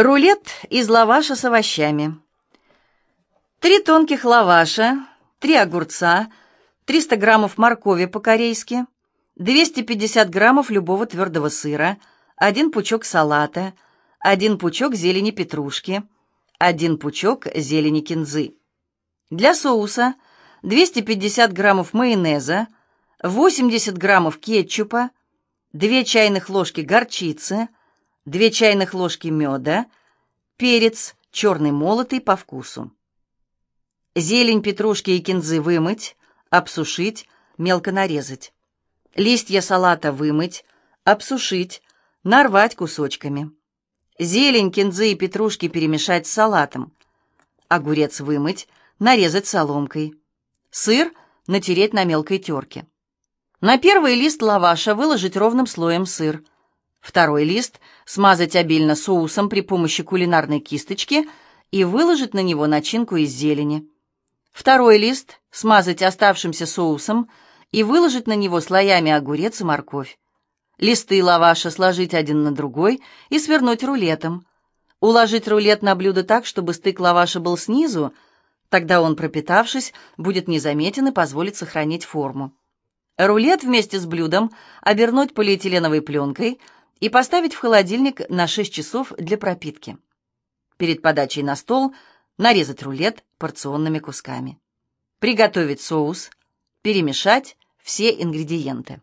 Рулет из лаваша с овощами. Три тонких лаваша, три огурца, 300 граммов моркови по-корейски, 250 граммов любого твердого сыра, один пучок салата, один пучок зелени петрушки, один пучок зелени кинзы. Для соуса 250 граммов майонеза, 80 граммов кетчупа, 2 чайных ложки горчицы, 2 чайных ложки меда, перец черный молотый по вкусу. Зелень петрушки и кинзы вымыть, обсушить, мелко нарезать. Листья салата вымыть, обсушить, нарвать кусочками. Зелень, кинзы и петрушки перемешать с салатом. Огурец вымыть, нарезать соломкой. Сыр натереть на мелкой терке. На первый лист лаваша выложить ровным слоем сыр. Второй лист смазать обильно соусом при помощи кулинарной кисточки и выложить на него начинку из зелени. Второй лист смазать оставшимся соусом и выложить на него слоями огурец и морковь. Листы лаваша сложить один на другой и свернуть рулетом. Уложить рулет на блюдо так, чтобы стык лаваша был снизу, тогда он, пропитавшись, будет незаметен и позволит сохранить форму. Рулет вместе с блюдом обернуть полиэтиленовой пленкой – и поставить в холодильник на 6 часов для пропитки. Перед подачей на стол нарезать рулет порционными кусками. Приготовить соус, перемешать все ингредиенты.